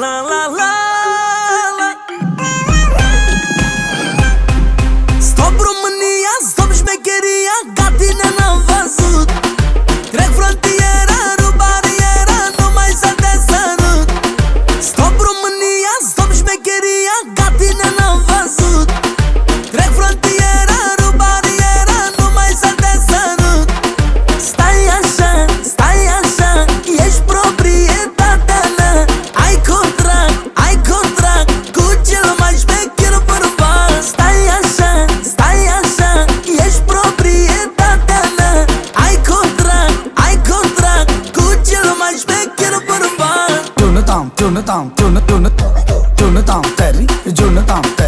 la தாம் துணு துணு துணு தாம் கறி ஜுனு தாம் கறி